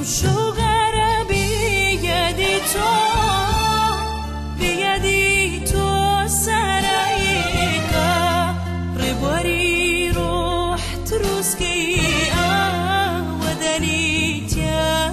أمشو غربي يدي تو بيدي تو سرايك روح روحت روسكي ودليت يا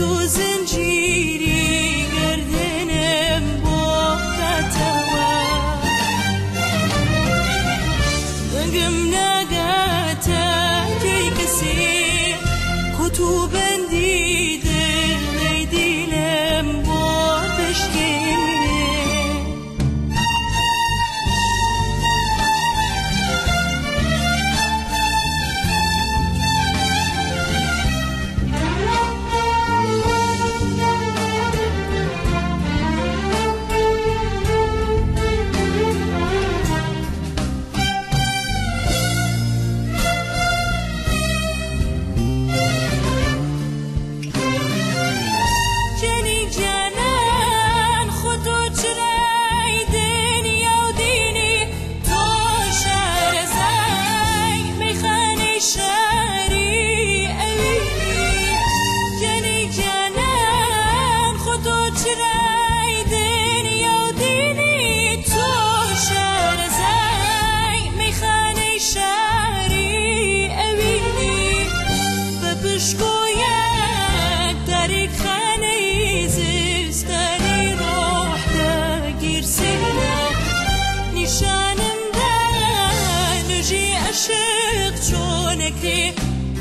تو زنجیری گردنم با قطعه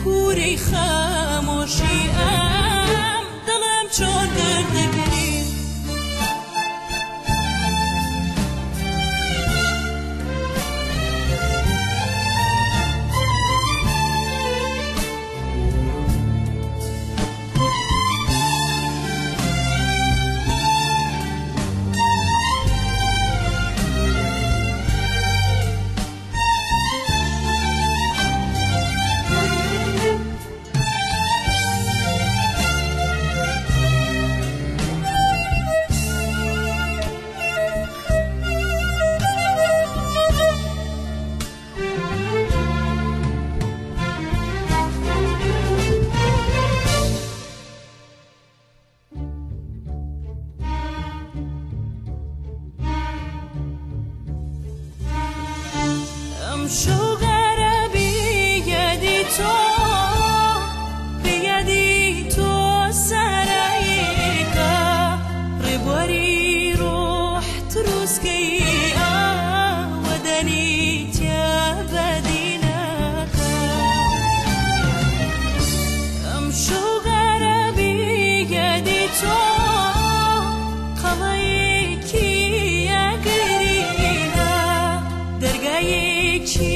کوره خموشی ام دلم چون show. Girl. make